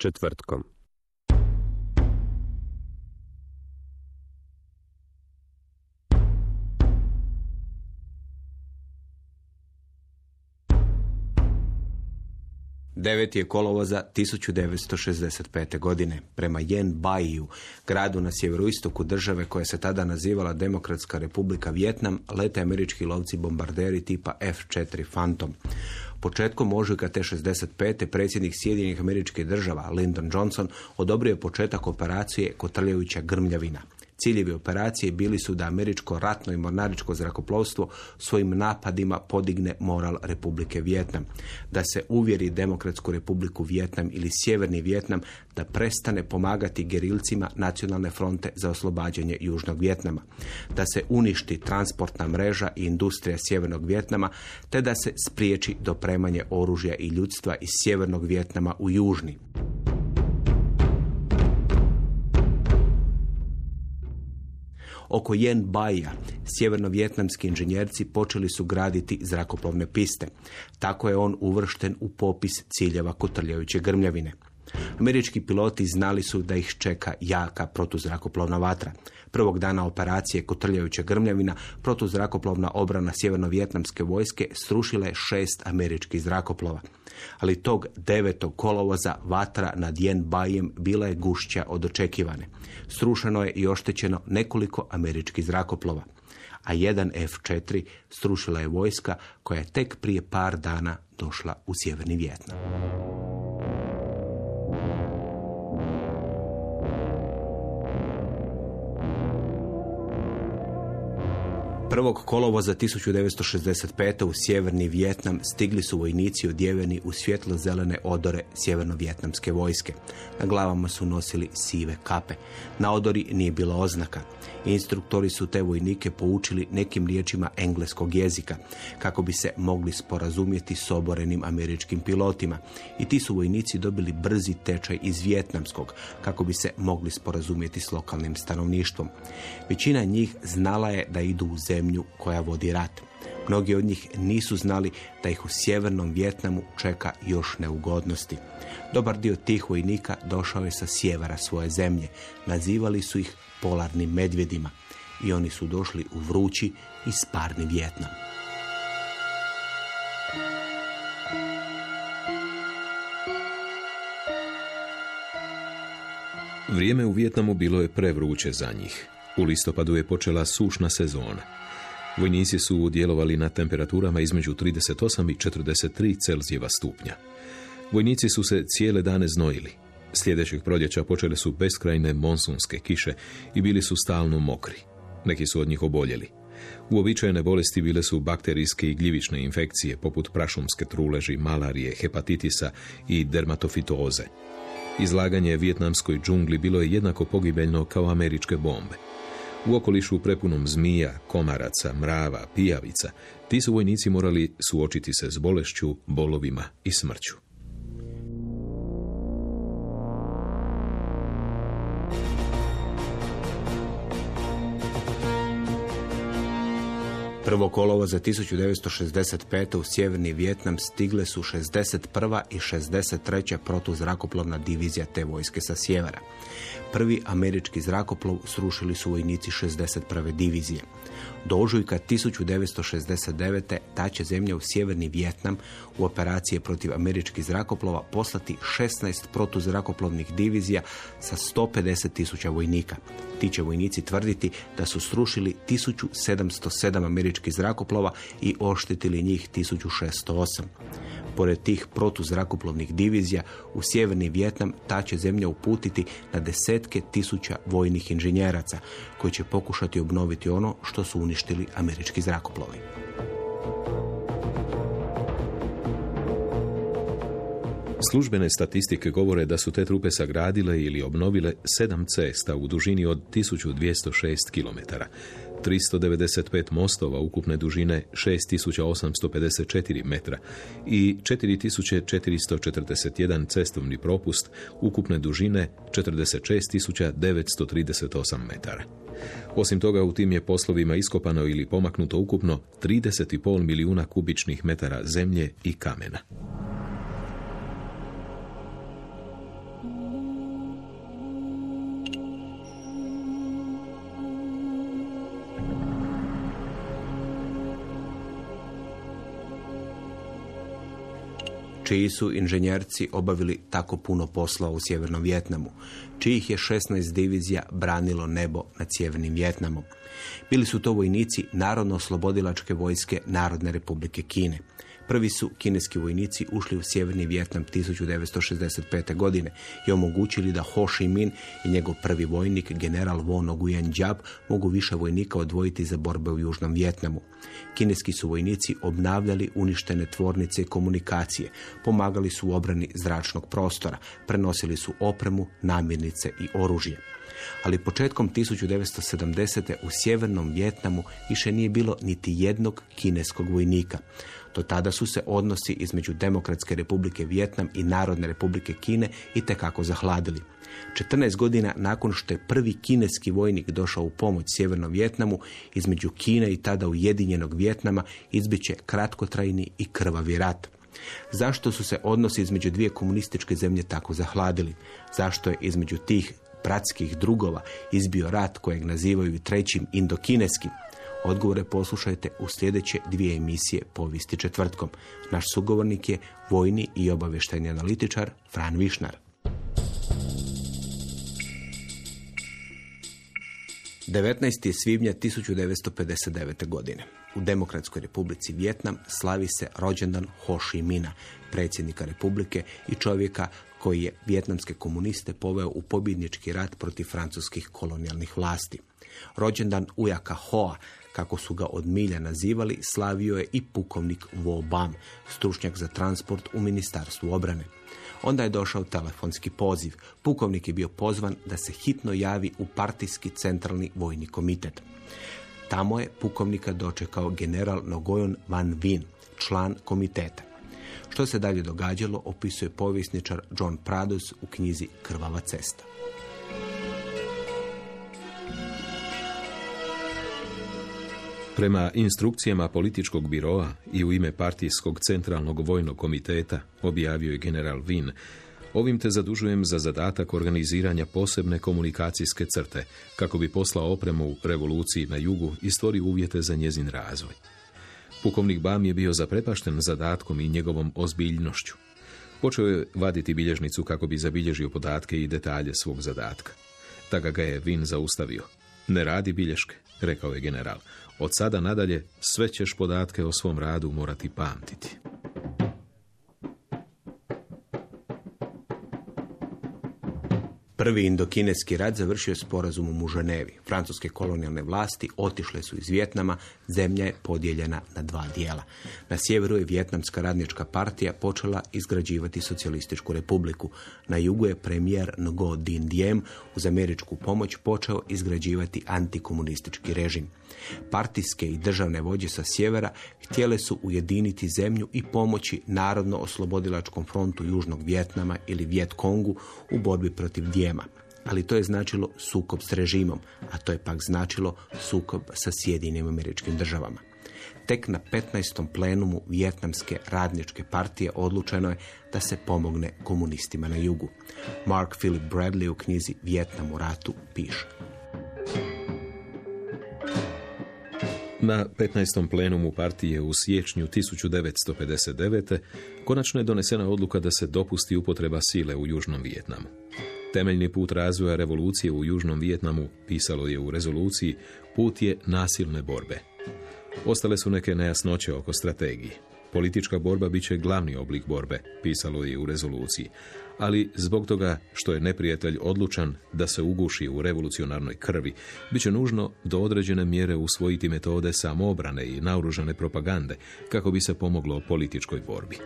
Četvrtkom. Devet je kolovoza 1965. godine. Prema Yen Baiju, gradu na sjeveroistoku države koja se tada nazivala Demokratska republika Vjetnam, lete američki lovci bombarderi tipa F-4 Phantom. Početkom ožujka te 65. predsjednik Sjedinjenih američkih država Lyndon Johnson odobrio je početak operacije Kotrljevića Grmljavina. Ciljevi operacije bili su da američko ratno i mornaričko zrakoplovstvo svojim napadima podigne moral Republike Vjetnam, da se uvjeri Demokratsku republiku Vjetnam ili Sjeverni Vjetnam da prestane pomagati gerilcima Nacionalne fronte za oslobađanje Južnog Vjetnama, da se uništi transportna mreža i industrija Sjevernog Vjetnama, te da se spriječi dopremanje oružja i ljudstva iz Sjevernog Vjetnama u Južni. Oko Yen Baja sjevernovjetnamski inženjerci počeli su graditi zrakoplovne piste. Tako je on uvršten u popis ciljeva kotrljajuće grmljavine. Američki piloti znali su da ih čeka jaka protuzrakoplovna vatra. Prvog dana operacije Kotrljajuća grmljavina protuzrakoplovna obrana sjevernovjetnamske vojske srušila je šest američkih zrakoplova. Ali tog devetog kolovoza vatra nad Yen Bajem bila je gušća od očekivane. Srušeno je i oštećeno nekoliko američkih zrakoplova a jedan F-4 srušila je vojska koja je tek prije par dana došla u sjeverni Vjetnam. Prvog kolovoza 1965. u sjeverni Vjetnam stigli su vojnici odjeveni u svjetlo-zelene odore sjeverno-vjetnamske vojske. Na glavama su nosili sive kape. Na odori nije bilo oznaka. Instruktori su te vojnike poučili nekim riječima engleskog jezika, kako bi se mogli sporazumjeti s oborenim američkim pilotima. I ti su vojnici dobili brzi tečaj iz vjetnamskog, kako bi se mogli sporazumjeti s lokalnim stanovništvom. Većina njih znala je da idu u zemlju koja vodi rat. Mnogi od njih nisu znali da ih u sjevernom Vjetnamu čeka još neugodnosti. Dobar dio tih vojnika došao je sa sjevera svoje zemlje. Nazivali su ih polarnim medvjedima i oni su došli u vrući i sparni Vjetnam. Vrijeme u Vijetnamu bilo je prevruće za njih. U listopadu je počela sušna sezona. Vojnici su djelovali na temperaturama između 38 i 43 Celzijeva stupnja. Vojnici su se cijele dane znojili. Sljedećeg proljeća počele su beskrajne monsunske kiše i bili su stalno mokri. Neki su od njih oboljeli. Uobičajene bolesti bile su bakterijske i gljivične infekcije poput prašumske truleži, malarije, hepatitisa i dermatofitoze. Izlaganje vijetnamskoj džungli bilo je jednako pogibeljno kao američke bombe. U okolišu prepunom zmija, komaraca, mrava, pijavica, ti su vojnici morali suočiti se s bolešću, bolovima i smrću. Prvo kolovo za 1965. u sjeverni Vjetnam stigle su 61. i 63. protuzrakoplovna divizija te vojske sa sjevera. Prvi američki zrakoplov srušili su vojnici 61. divizije. Do ožujka 1969. ta će zemlja u sjeverni Vjetnam u operacije protiv američkih zrakoplova poslati 16 protuzrakoplovnih divizija sa 150 tisuća vojnika. Ti će vojnici tvrditi da su srušili 1707 američkih zrakoplova i oštetili njih 1608. Pored tih protuzrakoplovnih divizija u sjeverni Vjetnam ta će zemlja uputiti na desetke tisuća vojnih inženjeraca koji će pokušati obnoviti ono što su uništili američki zrakoplovi. Službene statistike govore da su te trupe sagradile ili obnovile sedam cesta u dužini od 1206 km, 395 mostova ukupne dužine 6854 metra i 4441 cestovni propust ukupne dužine 46938 metara. Osim toga, u tim je poslovima iskopano ili pomaknuto ukupno 30,5 milijuna kubičnih metara zemlje i kamena. Čiji su inženjerci obavili tako puno posla u Sjevernom Vjetnamu, čijih je 16 divizija branilo nebo nad Sjevernim Vjetnamom. Bili su to vojnici Narodno-oslobodilačke vojske Narodne republike Kine. Prvi su kineski vojnici ušli u Sjeverni Vjetnam 1965. godine i omogućili da Ho Chi Minh i njegov prvi vojnik, general Wo Nguyen Giap, mogu više vojnika odvojiti za borbe u Južnom Vjetnamu. Kineski su vojnici obnavljali uništene tvornice i komunikacije, pomagali su u obrani zračnog prostora, prenosili su opremu, namirnice i oružje. Ali početkom 1970. u sjevernom Vjetnamu više nije bilo niti jednog kineskog vojnika. Do tada su se odnosi između Demokratske republike Vjetnam i Narodne republike Kine i tekako zahladili. 14 godina nakon što je prvi kineski vojnik došao u pomoć Sjevernom Vjetnamu, između Kine i tada Ujedinjenog Vjetnama izbiće kratkotrajni i krvavi rat. Zašto su se odnosi između dvije komunističke zemlje tako zahladili? Zašto je između tih bratskih drugova izbio rat kojeg nazivaju trećim indokineskim? Odgovore poslušajte u sljedeće dvije emisije Povijesti četvrtkom. Naš sugovornik je vojni i obavještajni analitičar Fran Višnar. 19. svibnja 1959. godine. U Demokratskoj republici Vjetnam slavi se rođendan Ho Chi Mina, predsjednika republike i čovjeka koji je vjetnamske komuniste poveo u pobjednički rat protiv francuskih kolonijalnih vlasti. Rođendan Ujaka Hoa, kako su ga od milja nazivali, slavio je i pukovnik Vo Bam, stručnjak za transport u Ministarstvu obrane. Onda je došao telefonski poziv. Pukovnik je bio pozvan da se hitno javi u partijski centralni vojni komitet. Tamo je pukovnika dočekao general Nogojon Van Vin, član komiteta. Što se dalje događalo, opisuje povjesničar John Prados u knjizi Krvava cesta. Prema instrukcijama političkog biroa i u ime partijskog centralnog vojnog komiteta, objavio je general Vin, ovim te zadužujem za zadatak organiziranja posebne komunikacijske crte, kako bi poslao opremu u revoluciji na jugu i stvorio uvjete za njezin razvoj. Pukovnik Bam je bio zaprepašten zadatkom i njegovom ozbiljnošću. Počeo je vaditi bilježnicu kako bi zabilježio podatke i detalje svog zadatka. Tada ga je Vin zaustavio. Ne radi bilješke, rekao je general. Od sada nadalje sve ćeš podatke o svom radu morati pamtiti. Prvi indokineski rat završio je sporazumom u Ženevi. Francuske kolonijalne vlasti otišle su iz Vjetnama, zemlja je podijeljena na dva dijela. Na sjeveru je Vjetnamska radnička partija počela izgrađivati socijalističku republiku. Na jugu je premijer Ngo Dinh Diem uz američku pomoć počeo izgrađivati antikomunistički režim. Partijske i državne vođe sa sjevera htjele su ujediniti zemlju i pomoći Narodno-oslobodilačkom frontu Južnog Vjetnama ili Vjetkongu u borbi protiv Dijema. Ali to je značilo sukob s režimom, a to je pak značilo sukob sa Sjedinim američkim državama. Tek na 15. plenumu Vjetnamske radničke partije odlučeno je da se pomogne komunistima na jugu. Mark Philip Bradley u knjizi Vjetnam u ratu piše. Na 15. plenumu partije u siječnju 1959. konačno je donesena odluka da se dopusti upotreba sile u Južnom Vijetnamu. Temeljni put razvoja revolucije u Južnom Vijetnamu, pisalo je u rezoluciji, put je nasilne borbe. Ostale su neke nejasnoće oko strategije. Politička borba bit će glavni oblik borbe, pisalo je u rezoluciji, ali zbog toga što je neprijatelj odlučan da se uguši u revolucionarnoj krvi, bit će nužno do određene mjere usvojiti metode samoobrane i naoružane propagande kako bi se pomoglo političkoj borbi.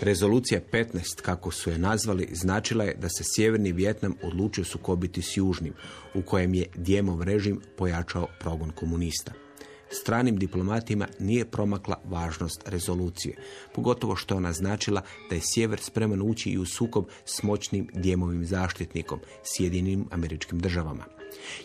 Rezolucija 15, kako su je nazvali, značila je da se Sjeverni Vjetnam odlučio sukobiti s Južnim, u kojem je Djemov režim pojačao progon komunista. Stranim diplomatima nije promakla važnost rezolucije, pogotovo što je ona značila da je Sjever spreman ući i u sukob s moćnim Djemovim zaštitnikom, Sjedinim američkim državama.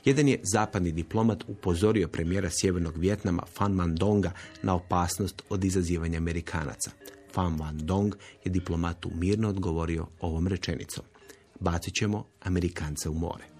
Jedan je zapadni diplomat upozorio premijera Sjevernog Vjetnama Fan Mandonga na opasnost od izazivanja Amerikanaca. Fan Van Dong je diplomatu mirno odgovorio ovom rečenicom. Bacit ćemo Amerikance u more.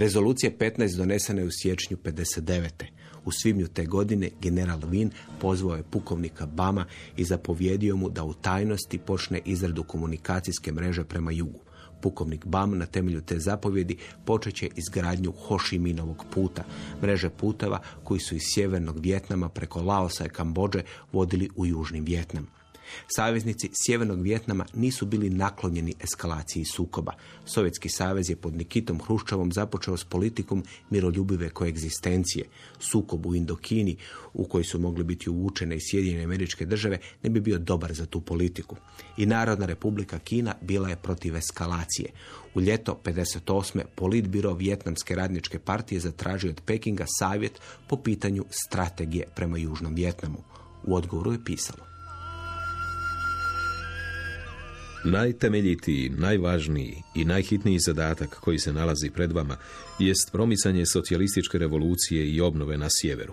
Rezolucija 15 donesena je u siječnju 59. U svibnju te godine general Win pozvao je pukovnika Bama i zapovjedio mu da u tajnosti počne izradu komunikacijske mreže prema jugu. Pukovnik Bam na temelju te zapovjedi počeće izgradnju Hošiminovog puta, mreže puteva koji su iz sjevernog Vjetnama preko Laosa i Kambođe vodili u južni Vjetnam. Saveznici Sjevernog Vjetnama nisu bili naklonjeni eskalaciji sukoba. Sovjetski savez je pod Nikitom Hruščovom započeo s politikom miroljubive koegzistencije. Sukob u Indokini, u koji su mogli biti uvučene i Sjedinjene američke države, ne bi bio dobar za tu politiku. I Narodna republika Kina bila je protiv eskalacije. U ljeto 58. politbiro Vjetnamske radničke partije zatražio od Pekinga savjet po pitanju strategije prema Južnom Vjetnamu. U odgovoru je pisalo. Najtemeljitiji, najvažniji i najhitniji zadatak koji se nalazi pred vama jest promicanje socijalističke revolucije i obnove na sjeveru.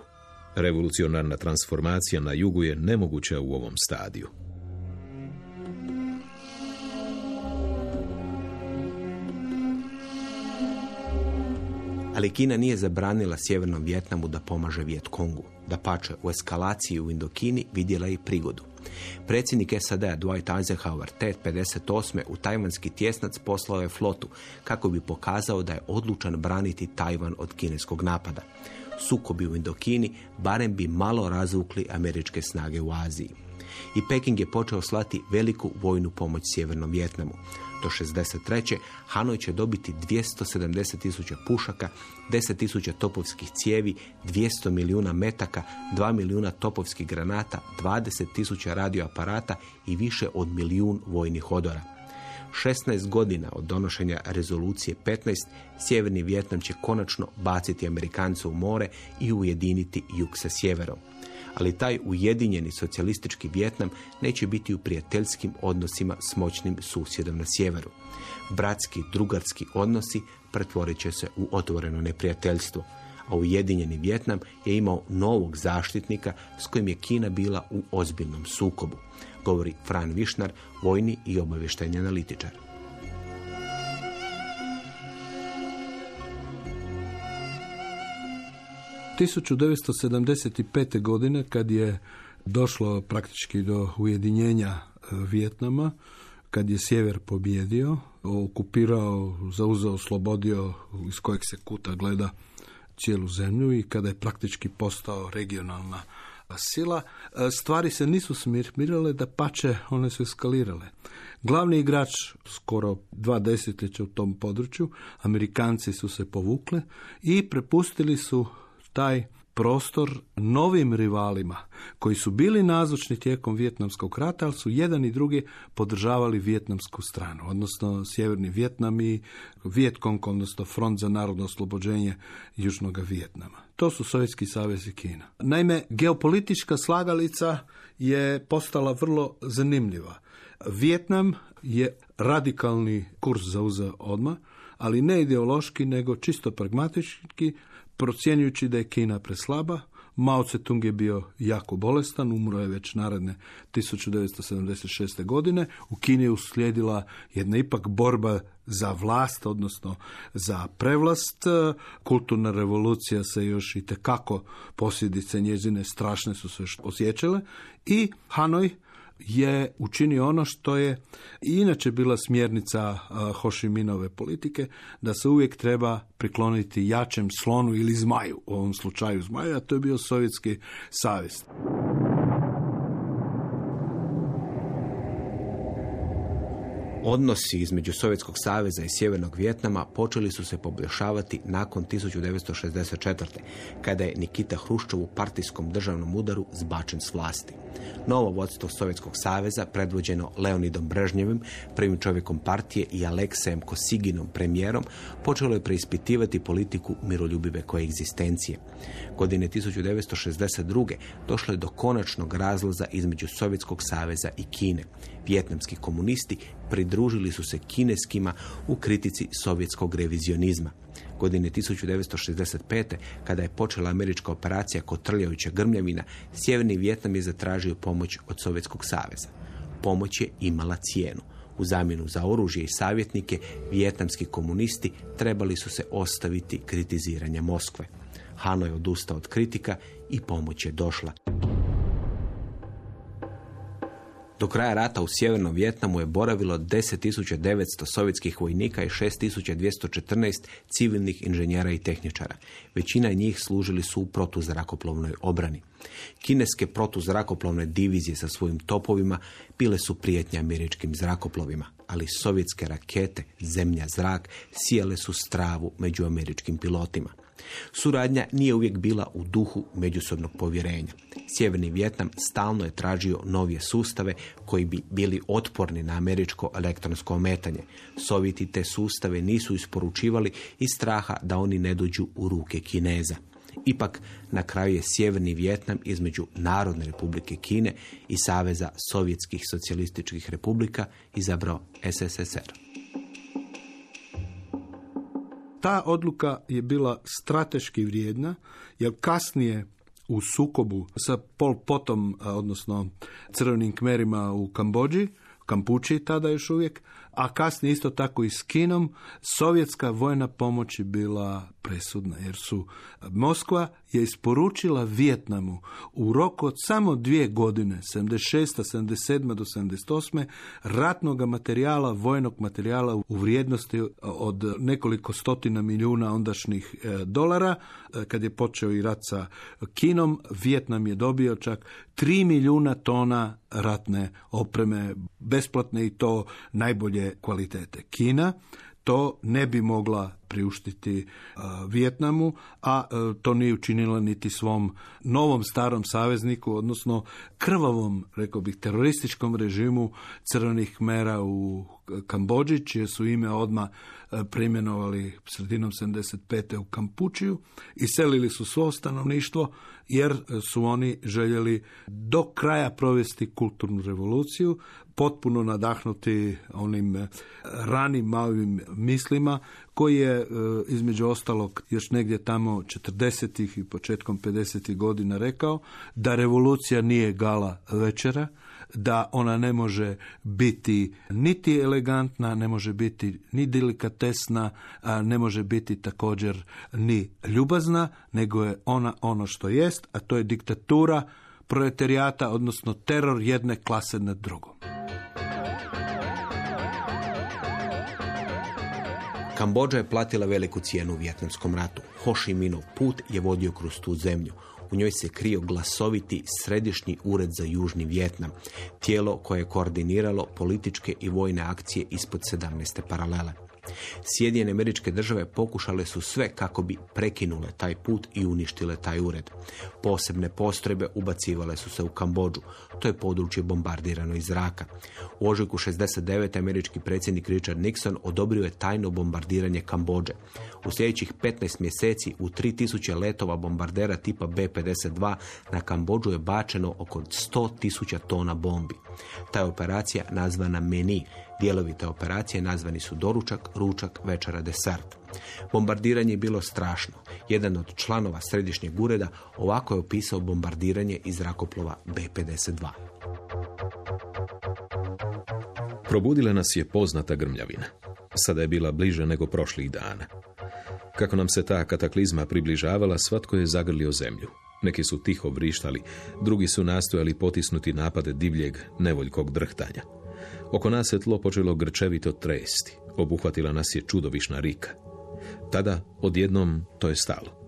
Revolucionarna transformacija na jugu je nemoguća u ovom stadiju. Ali Kina nije zabranila Sjevernom Vjetnamu da pomaže Vjetkongu. Da pače, u eskalaciji u Indokini vidjela je i prigodu. Predsjednik SAD-a Dwight Eisenhower te 58. u tajvanski tjesnac poslao je flotu kako bi pokazao da je odlučan braniti Tajvan od kineskog napada. Sukobi u Indokini barem bi malo razvukli američke snage u Aziji. I Peking je počeo slati veliku vojnu pomoć Sjevernom Vjetnamu. Do 63. Hanoj će dobiti 270 tisuća pušaka, 10 tisuća topovskih cijevi, 200 milijuna metaka, 2 milijuna topovskih granata, 20 tisuća radioaparata i više od milijun vojnih odora. 16 godina od donošenja rezolucije 15, Sjeverni Vjetnam će konačno baciti Amerikance u more i ujediniti jug sa sjeverom ali taj ujedinjeni socijalistički Vjetnam neće biti u prijateljskim odnosima s moćnim susjedom na sjeveru. Bratski, drugarski odnosi pretvorit će se u otvoreno neprijateljstvo, a ujedinjeni Vjetnam je imao novog zaštitnika s kojim je Kina bila u ozbiljnom sukobu, govori Fran Višnar, vojni i obavještajni analitičar. 1975. godine kad je došlo praktički do ujedinjenja e, Vijetnama, kad je sjever pobjedio, okupirao, zauzeo, oslobodio iz kojeg se kuta gleda cijelu zemlju i kada je praktički postao regionalna sila, e, stvari se nisu smirmirale, da pače one su eskalirale. Glavni igrač skoro dva desetljeća u tom području, Amerikanci su se povukle i prepustili su taj prostor novim rivalima koji su bili nazočni tijekom Vjetnamskog rata, ali su jedan i drugi podržavali vjetnamsku stranu, odnosno Sjeverni Vjetnam i Vjetkong, odnosno Front za narodno oslobođenje Južnog Vjetnama. To su Sovjetski savez i Kina. Naime, geopolitička slagalica je postala vrlo zanimljiva. Vjetnam je radikalni kurs zauzeo odmah, ali ne ideološki, nego čisto pragmatički, procjenjujući da je Kina preslaba, Mao Tse-tung je bio jako bolestan, umro je već naredne 1976. godine. U Kini je uslijedila jedna ipak borba za vlast, odnosno za prevlast. Kulturna revolucija se još i tekako posljedice njezine strašne su se osjećale i Hanoj je učinio ono što je inače bila smjernica Hošiminove politike, da se uvijek treba prikloniti jačem slonu ili zmaju, u ovom slučaju zmaju, a to je bio Sovjetski savez. Odnosi između Sovjetskog saveza i Sjevernog Vjetnama počeli su se poboljšavati nakon 1964. kada je Nikita Hruščov u partijskom državnom udaru zbačen s vlasti. Novo vodstvo Sovjetskog saveza, predvođeno Leonidom Brežnjevim, prvim čovjekom partije i Aleksejem Kosiginom, premijerom, počelo je preispitivati politiku miroljubive koegzistencije. Godine 1962. došlo je do konačnog razloza između Sovjetskog saveza i Kine. Vjetnamski komunisti pridružili su se kineskima u kritici sovjetskog revizionizma. Godine 1965. kada je počela američka operacija Kotrljajuća grmljavina, Sjeverni Vjetnam je zatražio pomoć od Sovjetskog saveza. Pomoć je imala cijenu. U zamjenu za oružje i savjetnike, vjetnamski komunisti trebali su se ostaviti kritiziranja Moskve. Hano je odustao od kritika i pomoć je došla. Do kraja rata u Sjevernom Vjetnamu je boravilo 10.900 sovjetskih vojnika i 6.214 civilnih inženjera i tehničara. Većina njih služili su u protuzrakoplovnoj obrani. Kineske protuzrakoplovne divizije sa svojim topovima bile su prijetnje američkim zrakoplovima, ali sovjetske rakete, zemlja, zrak, sijale su stravu među američkim pilotima. Suradnja nije uvijek bila u duhu međusobnog povjerenja. Sjeverni Vjetnam stalno je tražio novije sustave koji bi bili otporni na američko elektronsko ometanje. Sovjeti te sustave nisu isporučivali iz straha da oni ne dođu u ruke Kineza. Ipak, na kraju je Sjeverni Vjetnam između Narodne republike Kine i Saveza sovjetskih socijalističkih republika izabrao SSSR. Ta odluka je bila strateški vrijedna, jer kasnije u sukobu sa Pol Potom, odnosno crvenim kmerima u Kambođi, Kampuči tada još uvijek, a kasnije isto tako i s Kinom, sovjetska vojna pomoć je bila presudna, jer su Moskva je isporučila Vijetnamu u roku od samo dvije godine, 76. 77. do 78. ratnog materijala, vojnog materijala u vrijednosti od nekoliko stotina milijuna ondašnjih e, dolara. E, kad je počeo i rat sa Kinom, Vijetnam je dobio čak 3 milijuna tona ratne opreme, besplatne i to najbolje kvalitete. Kina to ne bi mogla priuštiti uh, Vijetnamu, a uh, to nije učinila niti svom novom starom savezniku, odnosno krvavom, rekao bih, terorističkom režimu crvenih mera u Kambođi, čije su ime odmah uh, preimenovali sredinom 75. u Kampučiju i selili su svo stanovništvo jer su oni željeli do kraja provesti kulturnu revoluciju, potpuno nadahnuti onim ranim malim mislima koji je e, između ostalog još negdje tamo 40. i početkom 50. godina rekao da revolucija nije gala večera, da ona ne može biti niti elegantna, ne može biti ni delikatesna, ne može biti također ni ljubazna, nego je ona ono što jest, a to je diktatura proletariata, odnosno teror jedne klase nad drugom. Kambođa je platila veliku cijenu u Vjetnamskom ratu. Ho Chi Minhov put je vodio kroz tu zemlju. U njoj se krio glasoviti središnji ured za Južni Vjetnam, tijelo koje je koordiniralo političke i vojne akcije ispod 17. paralele. Sjedinjene američke države pokušale su sve kako bi prekinule taj put i uništile taj ured. Posebne postrojbe ubacivale su se u Kambođu. To je područje bombardirano iz zraka. U ožujku 69. američki predsjednik Richard Nixon odobrio je tajno bombardiranje Kambođe. U sljedećih 15 mjeseci u 3000 letova bombardera tipa B-52 na Kambođu je bačeno oko 100.000 tona bombi. Ta je operacija nazvana Meni. Dijelovi te operacije nazvani su doručak, ručak, večera, desert. Bombardiranje je bilo strašno. Jedan od članova središnjeg ureda ovako je opisao bombardiranje iz zrakoplova B-52. Probudila nas je poznata grmljavina. Sada je bila bliže nego prošlih dana. Kako nam se ta kataklizma približavala, svatko je zagrlio zemlju. Neki su tiho vrištali, drugi su nastojali potisnuti napade divljeg, nevoljkog drhtanja. Oko nas je tlo počelo grčevito tresti. Obuhvatila nas je čudovišna rika. Tada, odjednom, to je stalo.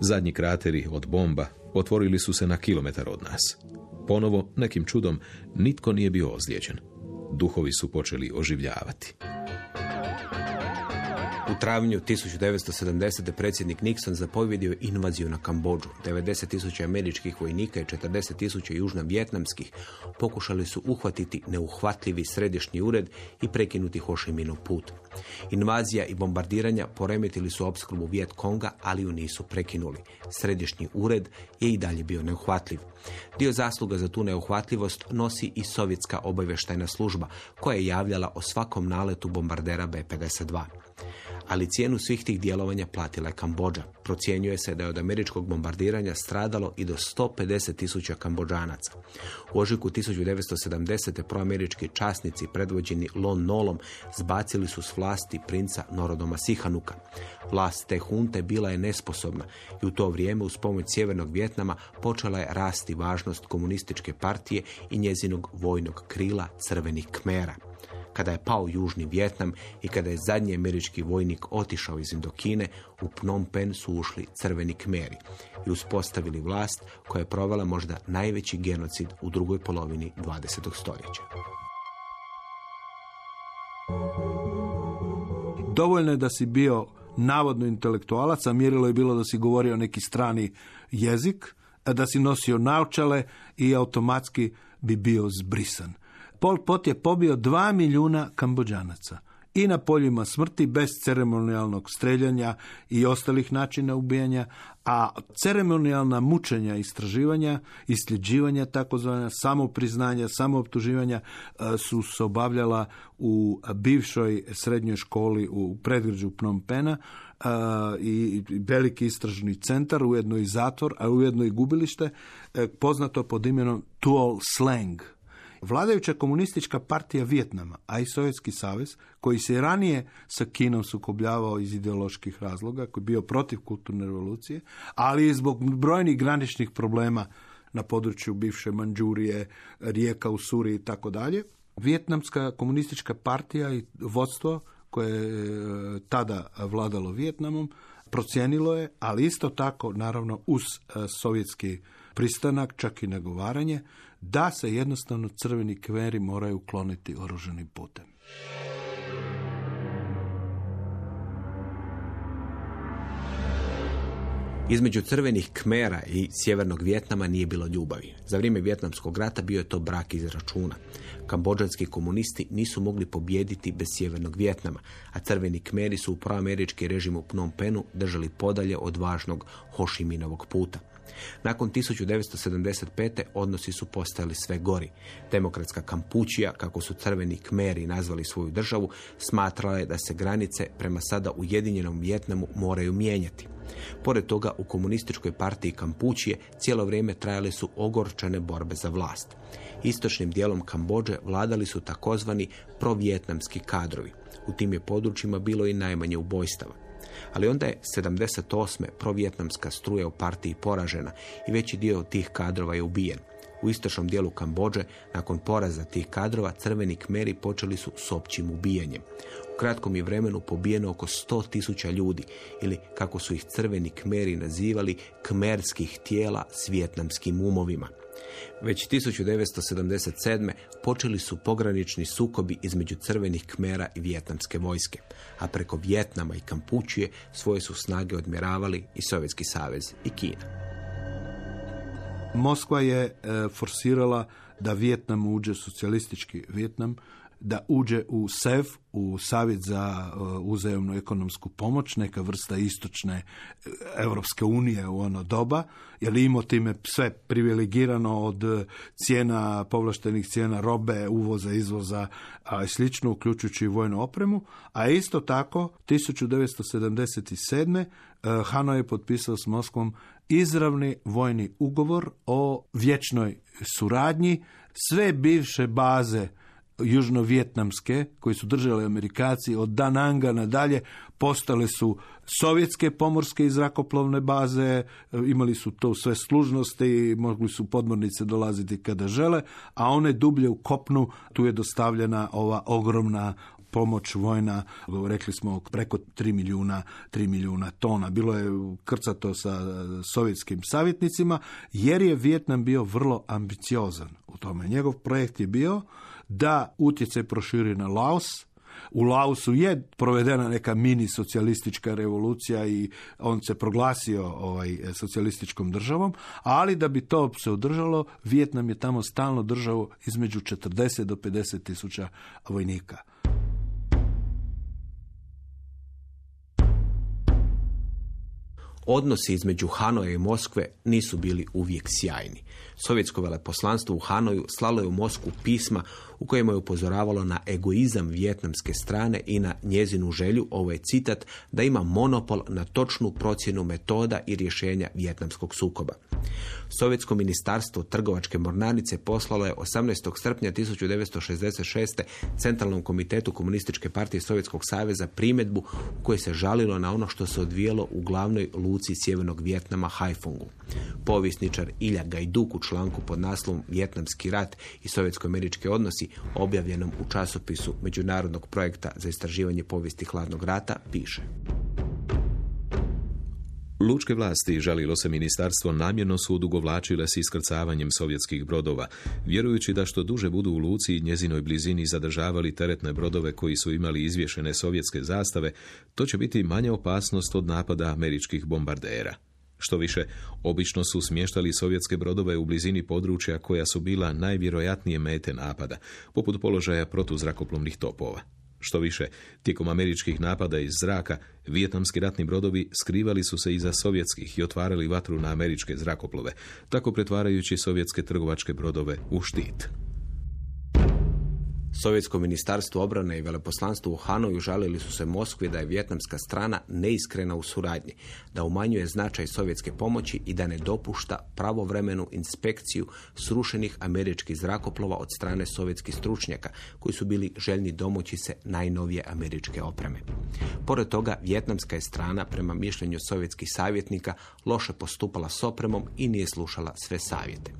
Zadnji krateri od bomba otvorili su se na kilometar od nas. Ponovo, nekim čudom, nitko nije bio ozlijeđen. Duhovi su počeli oživljavati. U travnju 1970. predsjednik Nixon zapovjedio invaziju na Kambođu. 90.000 američkih vojnika i 40.000 južno-vjetnamskih pokušali su uhvatiti neuhvatljivi središnji ured i prekinuti Hošiminov put. Invazija i bombardiranja poremetili su opskrbu Vijet Konga, ali ju nisu prekinuli. Središnji ured je i dalje bio neuhvatljiv. Dio zasluga za tu neuhvatljivost nosi i sovjetska obavještajna služba, koja je javljala o svakom naletu bombardera B-52 ali cijenu svih tih djelovanja platila je Kambođa. Procjenjuje se da je od američkog bombardiranja stradalo i do 150 tisuća Kambođanaca. U ožujku 1970. proamerički časnici predvođeni Lon Nolom zbacili su s vlasti princa Norodoma Sihanuka. Vlast te hunte bila je nesposobna i u to vrijeme uz pomoć Sjevernog Vjetnama počela je rasti važnost komunističke partije i njezinog vojnog krila crvenih kmera kada je pao Južni Vjetnam i kada je zadnji američki vojnik otišao iz Indokine, u Phnom Penh su ušli crveni kmeri i uspostavili vlast koja je provela možda najveći genocid u drugoj polovini 20. stoljeća. Dovoljno je da si bio navodno intelektualac, a mjerilo je bilo da si govorio neki strani jezik, da si nosio naočale i automatski bi bio zbrisan. Pol Pot je pobio dva milijuna kambođanaca i na poljima smrti bez ceremonijalnog streljanja i ostalih načina ubijanja, a ceremonijalna mučenja istraživanja, isljeđivanja takozvana samopriznanja, samooptuživanja e, su se obavljala u bivšoj srednjoj školi u predgrađu Phnom Pena e, i veliki istražni centar, ujedno i zatvor, a ujedno i gubilište, e, poznato pod imenom Tuol Slang, Vladajuća komunistička partija Vijetnama, a i Sovjetski savez, koji se ranije sa Kinom sukobljavao iz ideoloških razloga, koji je bio protiv kulturne revolucije, ali i zbog brojnih graničnih problema na području bivše Manđurije, rijeka u Suriji i tako dalje. Vijetnamska komunistička partija i vodstvo koje je e, tada vladalo Vijetnamom procijenilo je, ali isto tako naravno uz e, sovjetski pristanak, čak i nagovaranje, da se jednostavno crveni kveri moraju ukloniti oruženim putem. Između crvenih kmera i sjevernog Vjetnama nije bilo ljubavi. Za vrijeme Vjetnamskog rata bio je to brak iz računa. Kambođanski komunisti nisu mogli pobijediti bez sjevernog Vjetnama, a crveni kmeri su u proamerički režim u Phnom Penhu držali podalje od važnog Hošiminovog puta. Nakon 1975. odnosi su postajali sve gori. Demokratska kampučija, kako su crveni kmeri nazvali svoju državu, smatrala je da se granice prema sada Ujedinjenom Vjetnamu moraju mijenjati. Pored toga, u komunističkoj partiji Kampučije cijelo vrijeme trajale su ogorčane borbe za vlast. Istočnim dijelom Kambođe vladali su takozvani provjetnamski kadrovi. U tim je područjima bilo i najmanje ubojstava. Ali onda je 78. provjetnamska struja u partiji poražena i veći dio tih kadrova je ubijen. U istočnom dijelu Kambođe, nakon poraza tih kadrova, crveni kmeri počeli su s općim ubijanjem. U kratkom je vremenu pobijeno oko 100 tisuća ljudi, ili kako su ih crveni kmeri nazivali, kmerskih tijela s vjetnamskim umovima. Već 1977. počeli su pogranični sukobi između crvenih kmera i vjetnamske vojske, a preko Vjetnama i Kampučije svoje su snage odmjeravali i Sovjetski savez i Kina. Moskva je e, forsirala da Vjetnam uđe, socijalistički Vjetnam, da uđe u SEV, u Savjet za e, uzajemnu ekonomsku pomoć, neka vrsta istočne e, Europske unije u ono doba, jer imao time sve privilegirano od cijena, povlaštenih cijena robe, uvoza, izvoza a slično, uključujući vojnu opremu, a isto tako 1977. Hanoj je potpisao s Moskvom izravni vojni ugovor o vječnoj suradnji. Sve bivše baze južnovjetnamske koji su držali Amerikaci od Dananga nadalje postale su sovjetske pomorske i zrakoplovne baze, imali su to sve služnosti, mogli su podmornice dolaziti kada žele, a one dublje u kopnu tu je dostavljena ova ogromna pomoć vojna, rekli smo preko 3 milijuna, 3 milijuna tona. Bilo je krcato sa sovjetskim savjetnicima jer je Vijetnam bio vrlo ambiciozan u tome. Njegov projekt je bio da utjecaj proširi na Laos, u Laosu je provedena neka mini socijalistička revolucija i on se proglasio ovaj socijalističkom državom, ali da bi to se održalo, Vijetnam je tamo stalno držao između 40 do 50 tisuća vojnika. Odnosi između Hanoja i Moskve nisu bili uvijek sjajni. Sovjetsko veleposlanstvo u Hanoju slalo je u Moskvu pisma u kojima je upozoravalo na egoizam vjetnamske strane i na njezinu želju, ovo je citat, da ima monopol na točnu procjenu metoda i rješenja vjetnamskog sukoba. Sovjetsko ministarstvo trgovačke mornarice poslalo je 18. srpnja 1966. Centralnom komitetu Komunističke partije Sovjetskog saveza primjedbu u kojoj se žalilo na ono što se odvijelo u glavnoj sjevernog Vjetnama Haifungu. Povisničar Ilja Gajduk u članku pod naslovom Vjetnamski rat i sovjetsko-američki odnosi objavljenom u časopisu Međunarodnog projekta za istraživanje povijesti hladnog rata piše. Lučke vlasti, žalilo se ministarstvo, namjerno su odugovlačile s iskrcavanjem sovjetskih brodova, vjerujući da što duže budu u luci i njezinoj blizini zadržavali teretne brodove koji su imali izvješene sovjetske zastave, to će biti manja opasnost od napada američkih bombardera. Što više, obično su smještali sovjetske brodove u blizini područja koja su bila najvjerojatnije mete napada, poput položaja protuzrakoplovnih topova. Što više, tijekom američkih napada iz zraka, vijetnamski ratni brodovi skrivali su se iza sovjetskih i otvarali vatru na američke zrakoplove, tako pretvarajući sovjetske trgovačke brodove u štit. Sovjetsko ministarstvo obrane i veleposlanstvo u Hanoju žalili su se Moskvi da je vjetnamska strana neiskrena u suradnji, da umanjuje značaj sovjetske pomoći i da ne dopušta pravovremenu inspekciju srušenih američkih zrakoplova od strane sovjetskih stručnjaka koji su bili željni domoći se najnovije američke opreme. Pored toga, vjetnamska je strana prema mišljenju sovjetskih savjetnika loše postupala s opremom i nije slušala sve savjete.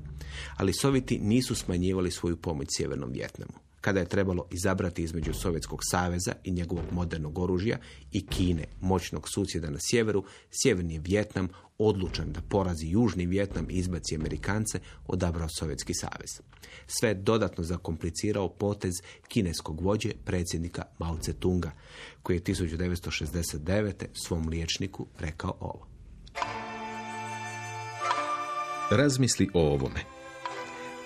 Ali Sovjeti nisu smanjivali svoju pomoć Sjevernom Vjetnamu kada je trebalo izabrati između Sovjetskog saveza i njegovog modernog oružja i Kine, moćnog susjeda na sjeveru, sjeverni Vjetnam, odlučan da porazi južni Vjetnam i izbaci Amerikance, odabrao Sovjetski savez. Sve dodatno zakomplicirao potez kineskog vođe predsjednika Mao Tse-tunga, koji je 1969. svom liječniku rekao ovo. Razmisli o ovome.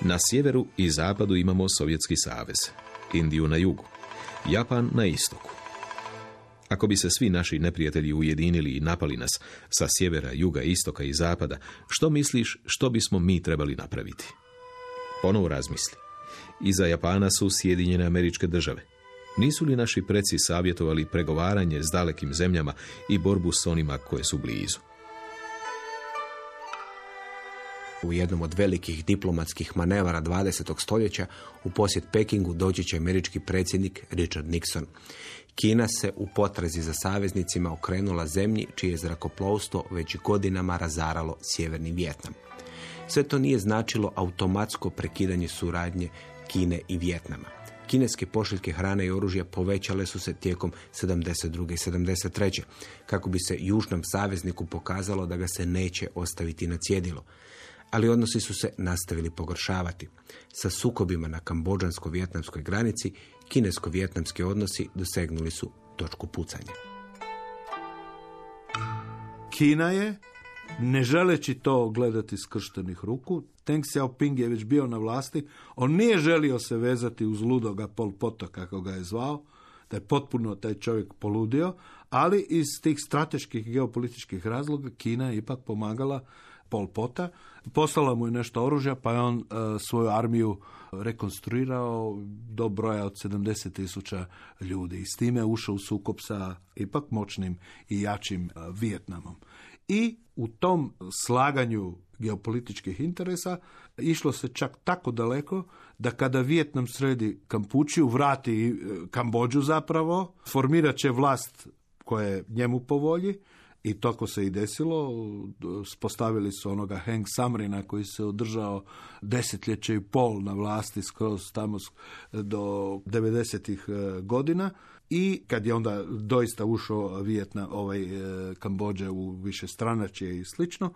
Na sjeveru i zapadu imamo Sovjetski savez, Indiju na jugu, Japan na istoku. Ako bi se svi naši neprijatelji ujedinili i napali nas sa sjevera, juga, istoka i zapada, što misliš što bismo mi trebali napraviti? Ponovo razmisli. Iza Japana su Sjedinjene američke države. Nisu li naši preci savjetovali pregovaranje s dalekim zemljama i borbu s onima koje su blizu? U jednom od velikih diplomatskih manevara 20. stoljeća u posjet Pekingu doći će američki predsjednik Richard Nixon. Kina se u potrazi za saveznicima okrenula zemlji čije je zrakoplovstvo već godinama razaralo sjeverni Vjetnam. Sve to nije značilo automatsko prekidanje suradnje Kine i Vjetnama. Kineske pošiljke hrane i oružja povećale su se tijekom 72. i 73. kako bi se južnom savezniku pokazalo da ga se neće ostaviti na cjedilu. Ali odnosi su se nastavili pogoršavati. Sa sukobima na kambođansko-vjetnamskoj granici, kinesko-vjetnamski odnosi dosegnuli su točku pucanja. Kina je, ne želeći to gledati skrštenih ruku, Deng Xiaoping je već bio na vlasti, on nije želio se vezati uz ludoga Pol Pota, kako ga je zvao, da je potpuno taj čovjek poludio, ali iz tih strateških geopolitičkih razloga Kina je ipak pomagala Pol Pota. Poslala mu je nešto oružja, pa je on e, svoju armiju rekonstruirao do broja od 70 tisuća ljudi. I s time je ušao u sukob sa ipak moćnim i jačim e, Vijetnamom. I u tom slaganju geopolitičkih interesa išlo se čak tako daleko da kada Vijetnam sredi Kampučiju, vrati e, Kambođu zapravo, formirat će vlast koja je njemu po volji, i toko se i desilo. Spostavili su onoga Heng Samrina koji se održao desetljeće i pol na vlasti skroz tamo do 90. E, godina. I kad je onda doista ušao Vijetna, ovaj e, Kambođa u više stranačje i slično,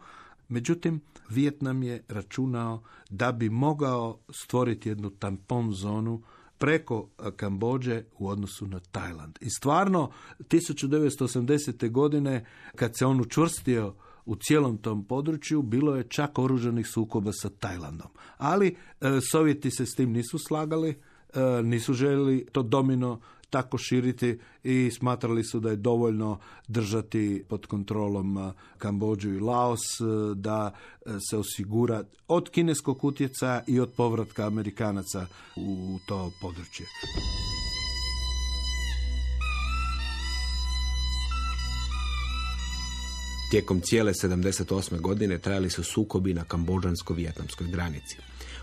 Međutim, Vijetnam je računao da bi mogao stvoriti jednu tampon zonu preko Kambođe u odnosu na Tajland. I stvarno, 1980. godine, kad se on učvrstio u cijelom tom području, bilo je čak oružanih sukoba sa Tajlandom. Ali e, Sovjeti se s tim nisu slagali, e, nisu željeli to domino tako širiti i smatrali su da je dovoljno držati pod kontrolom Kambođu i Laos da se osigura od kineskog utjecaja i od povratka Amerikanaca u to područje. Tijekom cijele 78. godine trajali su sukobi na kambođansko-vjetnamskoj granici.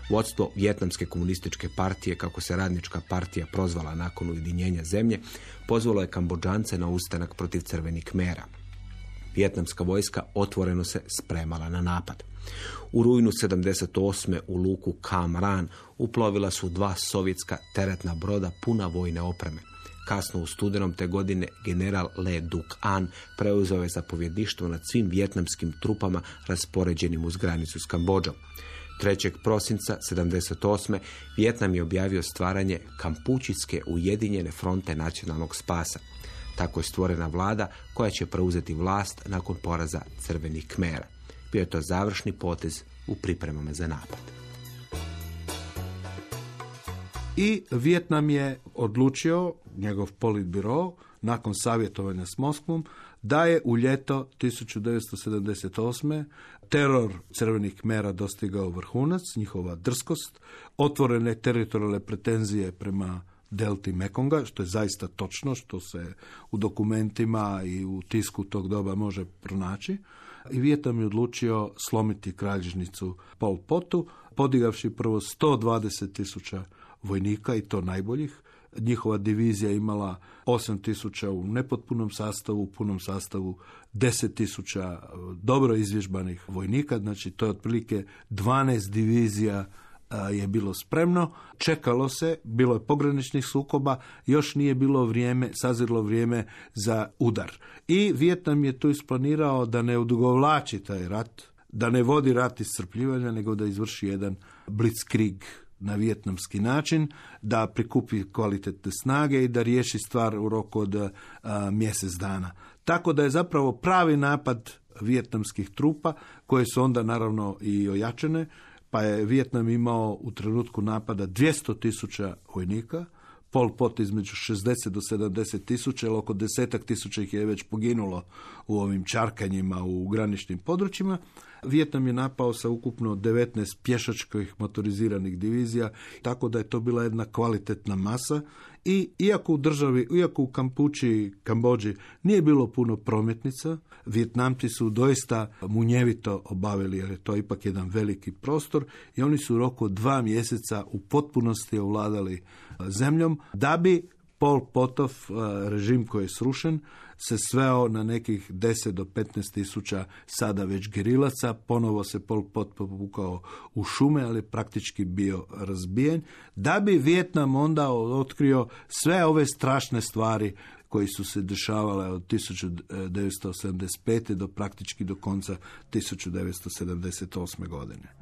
Vodstvo Vjetnamske komunističke partije, kako se radnička partija prozvala nakon ujedinjenja zemlje, pozvalo je Kambođance na ustanak protiv crvenih kmera. Vjetnamska vojska otvoreno se spremala na napad. U rujnu 78. u luku Cam Ran uplovila su dva sovjetska teretna broda puna vojne opreme. Kasno u studenom te godine general Le Duc An preuzeo je zapovjedništvo nad svim vjetnamskim trupama raspoređenim uz granicu s Kambođom. 3. prosinca 78. Vjetnam je objavio stvaranje Kampučijske ujedinjene fronte nacionalnog spasa. Tako je stvorena vlada koja će preuzeti vlast nakon poraza crvenih kmera. Bio je to završni potez u pripremama za napad. I Vjetnam je odlučio, njegov politbiro, nakon savjetovanja s Moskvom, da je u ljeto 1978. teror crvenih kmera dostigao vrhunac, njihova drskost, otvorene teritorijalne pretenzije prema delti Mekonga, što je zaista točno, što se u dokumentima i u tisku tog doba može pronaći. I Vijetam je odlučio slomiti kralježnicu Pol Potu, podigavši prvo 120 tisuća vojnika i to najboljih, njihova divizija imala 8000 u nepotpunom sastavu, u punom sastavu 10.000 e, dobro izvježbanih vojnika, znači to je otprilike 12 divizija e, je bilo spremno, čekalo se, bilo je pograničnih sukoba, još nije bilo vrijeme, sazirlo vrijeme za udar. I Vijetnam je tu isplanirao da ne odugovlači taj rat, da ne vodi rat iscrpljivanja, nego da izvrši jedan blitzkrieg na vijetnamski način, da prikupi kvalitetne snage i da riješi stvar u roku od mjesec dana. Tako da je zapravo pravi napad vijetnamskih trupa, koje su onda naravno i ojačene, pa je Vijetnam imao u trenutku napada 200 tisuća vojnika, Pol Pot između 60 do 70 tisuća, ili oko desetak tisuća ih je već poginulo u ovim čarkanjima u graničnim područjima. Vijetnam je napao sa ukupno 19 pješačkih motoriziranih divizija, tako da je to bila jedna kvalitetna masa i iako u državi, iako u Kampuči, Kambođi nije bilo puno prometnica, Vjetnamci su doista munjevito obavili jer je to ipak jedan veliki prostor i oni su u roku dva mjeseca u potpunosti ovladali zemljom da bi Pol Potov, režim koji je srušen, se sveo na nekih 10 do 15 tisuća sada već gerilaca. Ponovo se Pol Pot povukao u šume, ali praktički bio razbijen. Da bi Vjetnam onda otkrio sve ove strašne stvari koji su se dešavale od 1975. do praktički do konca 1978. godine.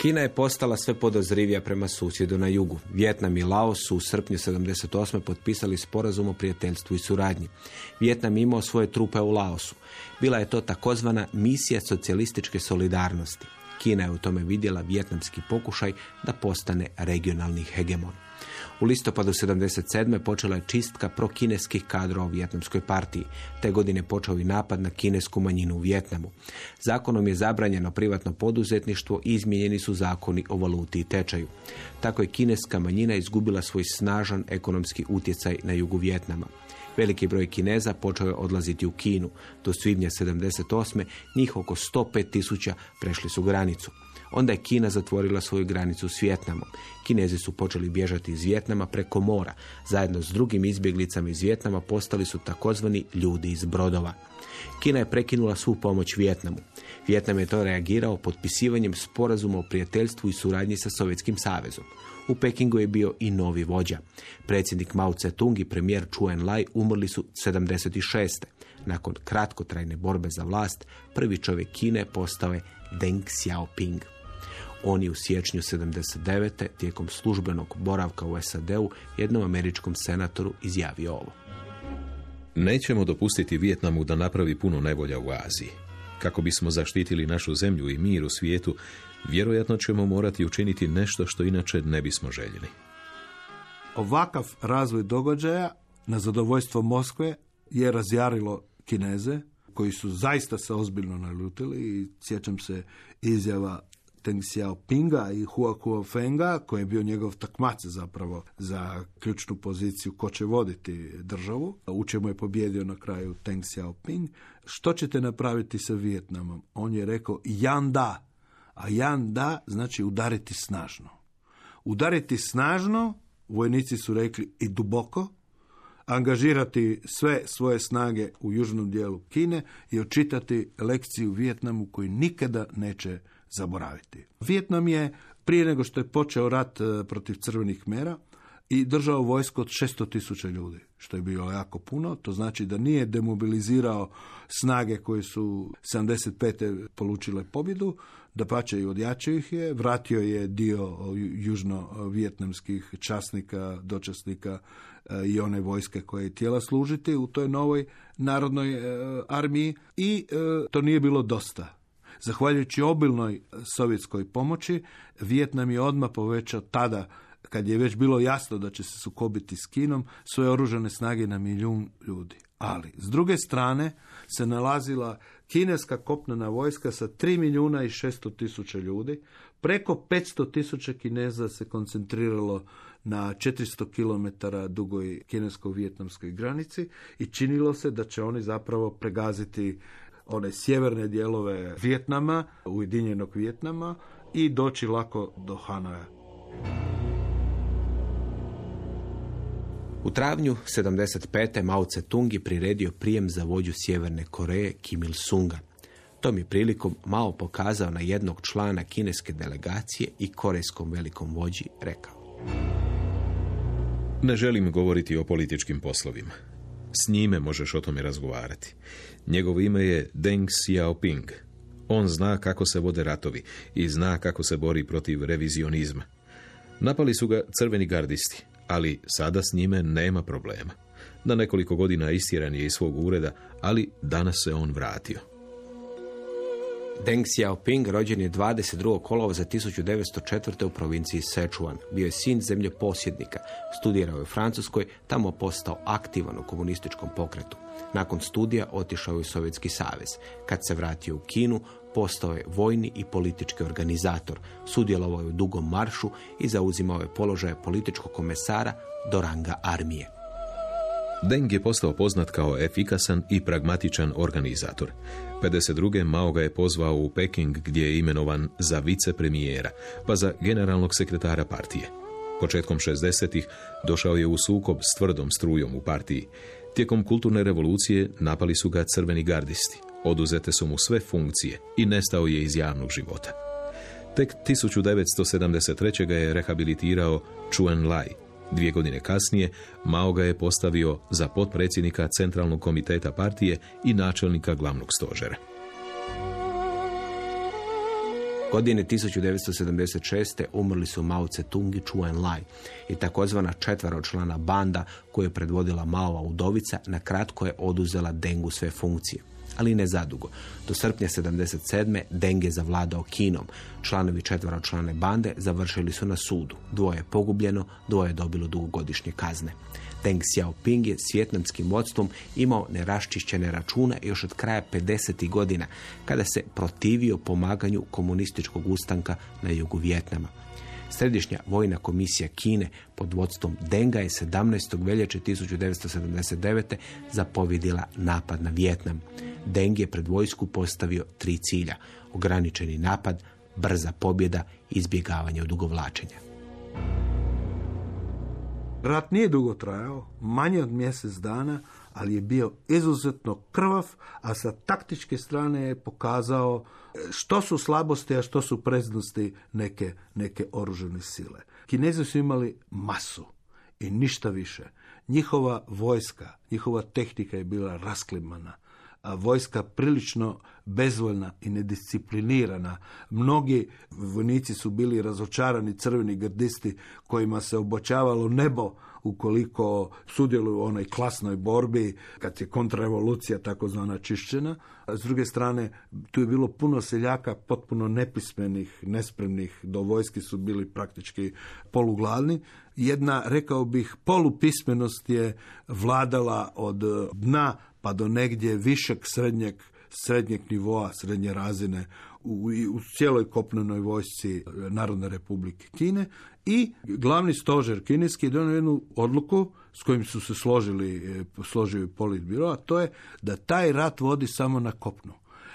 Kina je postala sve podozrivija prema susjedu na jugu. Vjetnam i Laos su u srpnju 78. potpisali sporazum o prijateljstvu i suradnji. Vjetnam je imao svoje trupe u Laosu. Bila je to takozvana misija socijalističke solidarnosti. Kina je u tome vidjela vjetnamski pokušaj da postane regionalni hegemon. U listopadu 77. počela je čistka prokineskih kadrova u Vjetnamskoj partiji. Te godine počeo i napad na kinesku manjinu u Vjetnamu. Zakonom je zabranjeno privatno poduzetništvo i izmijenjeni su zakoni o valuti i tečaju. Tako je kineska manjina izgubila svoj snažan ekonomski utjecaj na jugu Vjetnama. Veliki broj Kineza počeo je odlaziti u Kinu. Do svibnja 78. njih oko 105 tisuća prešli su granicu. Onda je Kina zatvorila svoju granicu s Vjetnamom. Kinezi su počeli bježati iz Vjetnama preko mora. Zajedno s drugim izbjeglicama iz Vjetnama postali su takozvani ljudi iz brodova. Kina je prekinula svu pomoć Vjetnamu. Vjetnam je to reagirao potpisivanjem sporazuma o prijateljstvu i suradnji sa Sovjetskim savezom. U Pekingu je bio i novi vođa. Predsjednik Mao Tse-tung i premijer Chu Enlai umrli su 76. Nakon kratkotrajne borbe za vlast, prvi čovjek Kine postao je Deng Xiaoping. On je u siječnju 79. tijekom službenog boravka u SAD-u jednom američkom senatoru izjavio ovo. Nećemo dopustiti Vijetnamu da napravi puno nevolja u Aziji. Kako bismo zaštitili našu zemlju i mir u svijetu, vjerojatno ćemo morati učiniti nešto što inače ne bismo željeli. Ovakav razvoj događaja na zadovoljstvo Moskve je razjarilo Kineze, koji su zaista se ozbiljno naljutili i sjećam se izjava Deng Xiaopinga i Hua Kuofenga, koji je bio njegov takmac zapravo za ključnu poziciju ko će voditi državu, u čemu je pobjedio na kraju Deng Xiaoping. Što ćete napraviti sa Vijetnamom? On je rekao Yan da, a Yan da znači udariti snažno. Udariti snažno, vojnici su rekli i duboko, angažirati sve svoje snage u južnom dijelu Kine i očitati lekciju Vijetnamu koji nikada neće zaboraviti. Vijetnam je prije nego što je počeo rat e, protiv crvenih mera i držao vojsko od 600 tisuća ljudi, što je bilo jako puno. To znači da nije demobilizirao snage koje su 75. polučile pobjedu, da pače i odjačio ih je, vratio je dio južno-vijetnamskih časnika, dočasnika e, i one vojske koje je tijela služiti u toj novoj narodnoj e, armiji i to nije bilo dosta. Zahvaljujući obilnoj sovjetskoj pomoći, Vijetnam je odmah povećao tada kad je već bilo jasno da će se sukobiti s Kinom, svoje oružane snage na milijun ljudi. Ali, s druge strane, se nalazila kineska kopnena vojska sa 3 milijuna i 600 tisuća ljudi. Preko 500 tisuća kineza se koncentriralo na 400 km dugoj kinesko-vijetnamskoj granici i činilo se da će oni zapravo pregaziti one sjeverne dijelove Vjetnama, Ujedinjenog Vjetnama i doći lako do Hanoja. U travnju 75. Mao Tse-tung je priredio prijem za vođu Sjeverne Koreje Kim Il-sunga. Tom je prilikom Mao pokazao na jednog člana kineske delegacije i korejskom velikom vođi rekao. Ne želim govoriti o političkim poslovima. S njime možeš o tome razgovarati. Njegovo ime je Deng Xiaoping. On zna kako se vode ratovi i zna kako se bori protiv revizionizma. Napali su ga crveni gardisti, ali sada s njime nema problema. Na nekoliko godina istjeran je iz svog ureda, ali danas se on vratio. Deng Xiaoping rođen je 22. kolova za 1904. u provinciji Sichuan. Bio je sin zemlje posjednika. Studirao je u Francuskoj, tamo postao aktivan u komunističkom pokretu. Nakon studija otišao je u Sovjetski savez. Kad se vratio u Kinu, postao je vojni i politički organizator. Sudjelovao je u dugom maršu i zauzimao je položaje političkog komesara do ranga armije. Deng je postao poznat kao efikasan i pragmatičan organizator. 52. Mao ga je pozvao u Peking gdje je imenovan za vicepremijera, pa za generalnog sekretara partije. Početkom 60. došao je u sukob s tvrdom strujom u partiji. Tijekom kulturne revolucije napali su ga crveni gardisti. Oduzete su mu sve funkcije i nestao je iz javnog života. Tek 1973. ga je rehabilitirao Chuen Lai. Dvije godine kasnije Mao ga je postavio za potpredsjednika Centralnog komiteta partije i načelnika glavnog stožera. Godine 1976. umrli su Mao Tse-tung i Chuen Lai i takozvana četveročlana banda koju je predvodila Maova udovica na kratko je oduzela Dengu sve funkcije. Ali ne zadugo. Do srpnja 77. Deng je zavladao Kinom. Članovi četveročlane bande završili su na sudu. Dvoje je pogubljeno, dvoje je dobilo dugogodišnje kazne. Deng Xiaoping je s vjetnamskim vodstvom imao neraščišćene račune još od kraja 50. godina, kada se protivio pomaganju komunističkog ustanka na jugu Vjetnama. Središnja vojna komisija Kine pod vodstvom Denga je 17. veljače 1979. zapovjedila napad na Vjetnam. Deng je pred vojsku postavio tri cilja. Ograničeni napad, brza pobjeda i izbjegavanje odugovlačenja. Rat nije dugo trajao, manje od mjesec dana, ali je bio izuzetno krvav, a sa taktičke strane je pokazao što su slabosti, a što su prednosti neke, neke oružane sile. Kinezi su imali masu i ništa više. Njihova vojska, njihova tehnika je bila rasklimana vojska prilično bezvoljna i nedisciplinirana. Mnogi vojnici su bili razočarani crveni gardisti kojima se obočavalo nebo ukoliko sudjeluju u onoj klasnoj borbi kad je kontrarevolucija takozvana čišćena. S druge strane, tu je bilo puno seljaka potpuno nepismenih, nespremnih, do vojski su bili praktički polugladni. Jedna, rekao bih, polupismenost je vladala od dna pa do negdje višeg srednjeg, srednjeg nivoa, srednje razine u, u cijeloj kopnenoj vojsci Narodne republike Kine i glavni stožer kineski je donio jednu odluku s kojim su se složili, e, složio politbiro, a to je da taj rat vodi samo na kopnu.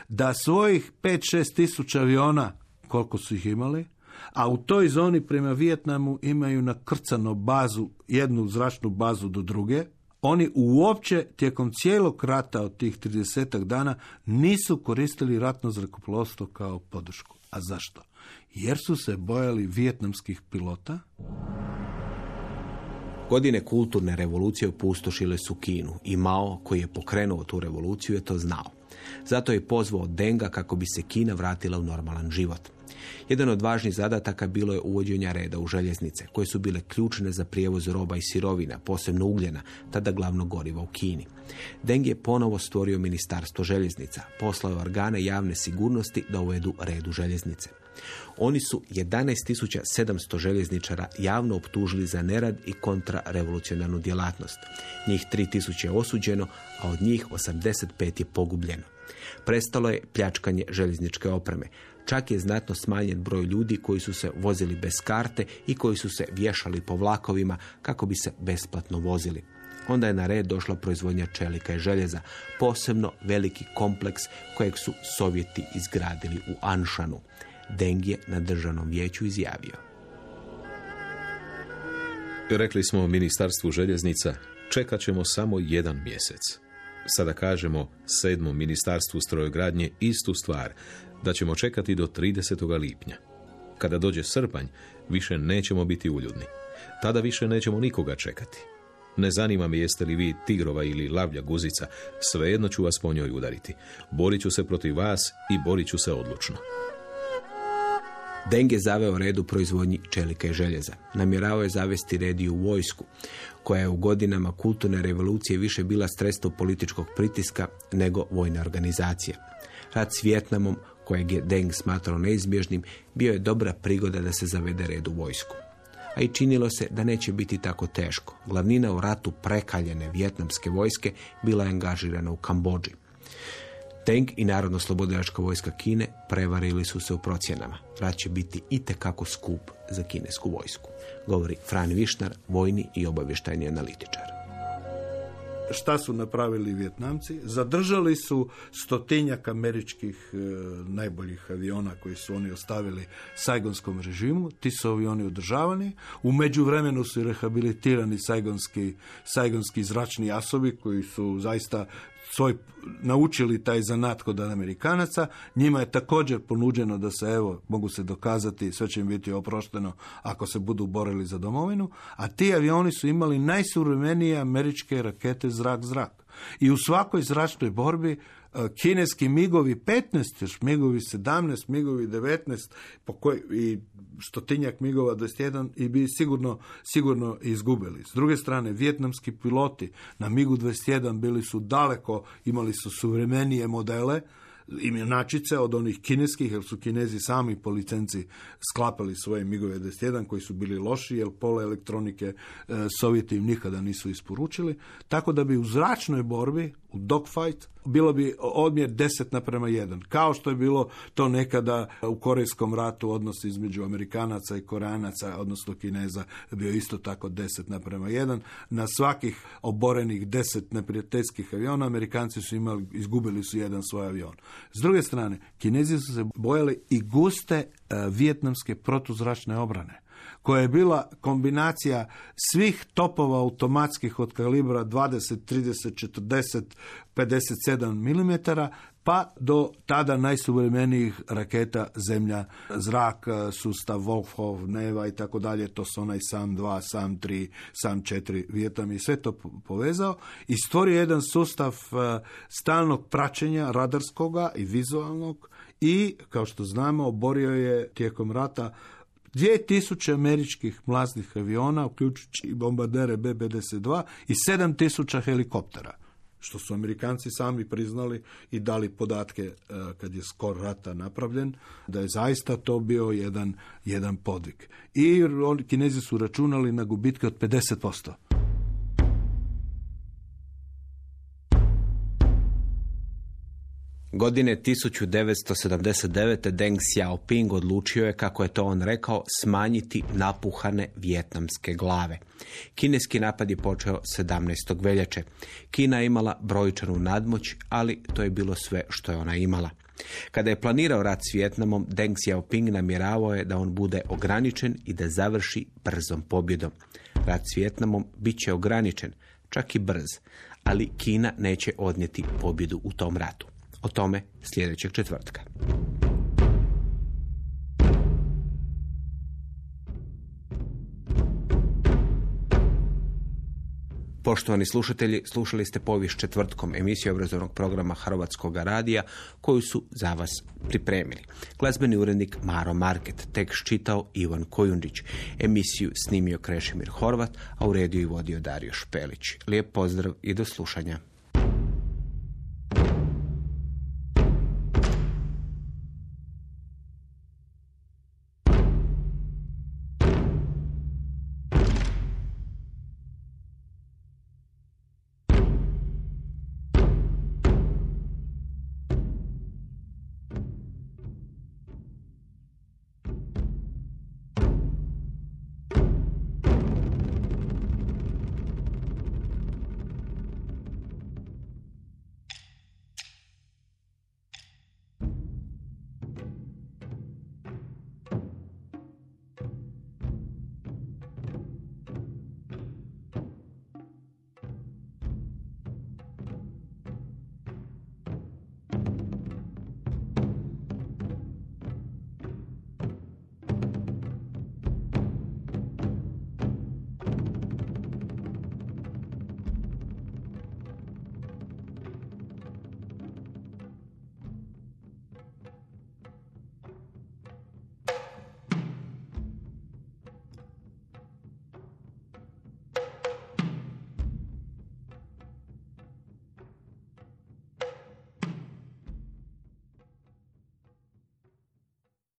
Da svojih 5-6 tisuća aviona, koliko su ih imali, a u toj zoni prema Vijetnamu imaju nakrcano bazu, jednu zračnu bazu do druge, oni uopće tijekom cijelog rata od tih 30 dana nisu koristili ratno zrakoplovstvo kao podršku. A zašto? Jer su se bojali vijetnamskih pilota. Godine kulturne revolucije opustošile su Kinu i Mao, koji je pokrenuo tu revoluciju, je to znao. Zato je pozvao Denga kako bi se Kina vratila u normalan život. Jedan od važnih zadataka bilo je uvođenja reda u željeznice, koje su bile ključne za prijevoz roba i sirovina, posebno ugljena, tada glavno goriva u Kini. Deng je ponovo stvorio ministarstvo željeznica, poslao je organe javne sigurnosti da uvedu red u željeznice. Oni su 11.700 željezničara javno optužili za nerad i kontrarevolucionarnu djelatnost. Njih 3000 je osuđeno, a od njih 85 je pogubljeno. Prestalo je pljačkanje željezničke opreme. Čak je znatno smanjen broj ljudi koji su se vozili bez karte i koji su se vješali po vlakovima kako bi se besplatno vozili. Onda je na red došla proizvodnja čelika i željeza, posebno veliki kompleks kojeg su Sovjeti izgradili u Anšanu. Deng je na državnom vijeću izjavio. Rekli smo ministarstvu željeznica, čekat ćemo samo jedan mjesec. Sada kažemo sedmom ministarstvu strojogradnje istu stvar, da ćemo čekati do 30. lipnja. Kada dođe srpanj, više nećemo biti uljudni. Tada više nećemo nikoga čekati. Ne zanima me jeste li vi tigrova ili lavlja guzica, svejedno ću vas po njoj udariti. Borit ću se protiv vas i borit ću se odlučno. Deng je zaveo red u proizvodnji čelika i željeza. Namjeravao je zavesti red i u vojsku, koja je u godinama kulturne revolucije više bila sredstvo političkog pritiska nego vojna organizacija. Rad s Vjetnamom, kojeg je Deng smatrao neizbježnim, bio je dobra prigoda da se zavede red u vojsku. A i činilo se da neće biti tako teško. Glavnina u ratu prekaljene vjetnamske vojske bila je angažirana u Kambođi. Deng i Narodno slobodilačka vojska Kine prevarili su se u procjenama. Rat će biti itekako skup za kinesku vojsku, govori Fran Višnar, vojni i obavještajni analitičar šta su napravili Vjetnamci? Zadržali su stotinjak američkih e, najboljih aviona koji su oni ostavili sajgonskom režimu. Ti su avioni održavani. U međuvremenu su rehabilitirani sajgonski, sajgonski zračni asovi koji su zaista svoj naučili taj zanat kod Amerikanaca, njima je također ponuđeno da se evo mogu se dokazati, sve će im biti oprošteno ako se budu borili za domovinu, a ti avioni su imali najsuvremenije američke rakete zrak-zrak. I u svakoj zračnoj borbi e, kineski migovi 15, još migovi 17, migovi 19 po koj, i stotinjak migova 21 i bi sigurno, sigurno izgubili. S druge strane, vjetnamski piloti na migu 21 bili su daleko, imali su suvremenije modele, imena od onih kineskih, jer su kinezi sami po licenci sklapali svoje migove 21 koji su bili loši, jer pola elektronike e, Sovjeti im nikada nisu isporučili. Tako da bi u zračnoj borbi, u dogfight, bilo bi odmjer 10 naprema 1. Kao što je bilo to nekada u Korejskom ratu odnos između Amerikanaca i Koreanaca, odnosno Kineza, bio isto tako 10 naprema 1. Na svakih oborenih 10 neprijateljskih aviona Amerikanci su imali, izgubili su jedan svoj avion. S druge strane, Kinezi su se bojali i guste uh, vijetnamske protuzračne obrane koja je bila kombinacija svih topova automatskih od kalibra 20, 30, 40, 57 mm, pa do tada najsuvremenijih raketa zemlja, zrak, sustav Wolfhof, Neva i tako dalje, to su onaj SAM 2, SAM 3, SAM 4, Vijetam i sve to povezao i stvorio jedan sustav e, stalnog praćenja radarskoga i vizualnog i, kao što znamo, oborio je tijekom rata 2000 američkih mlaznih aviona, uključujući i bombardere B-52 i 7000 helikoptera što su Amerikanci sami priznali i dali podatke e, kad je skor rata napravljen, da je zaista to bio jedan, jedan podvig. I Kinezi su računali na gubitke od 50%. Godine 1979. Deng Xiaoping odlučio je, kako je to on rekao, smanjiti napuhane vjetnamske glave. Kineski napad je počeo 17. veljače. Kina je imala brojčanu nadmoć, ali to je bilo sve što je ona imala. Kada je planirao rat s Vjetnamom, Deng Xiaoping namjeravao je da on bude ograničen i da završi brzom pobjedom. Rat s Vjetnamom bit će ograničen, čak i brz, ali Kina neće odnijeti pobjedu u tom ratu. O tome sljedećeg četvrtka. Poštovani slušatelji, slušali ste povijest četvrtkom emisiju obrazovnog programa Hrvatskog radija koju su za vas pripremili. Glazbeni urednik Maro Market, tekst čitao Ivan Kojundić, emisiju snimio Krešimir Horvat, a u rediju i vodio Dario Špelić. Lijep pozdrav i do slušanja.